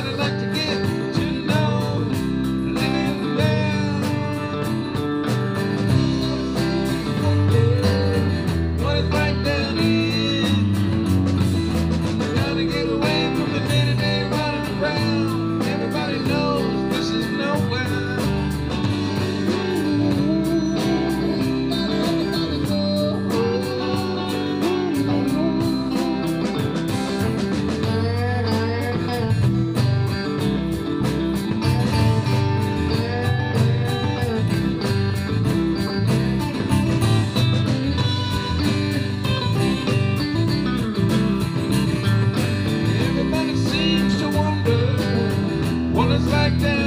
I'd like like down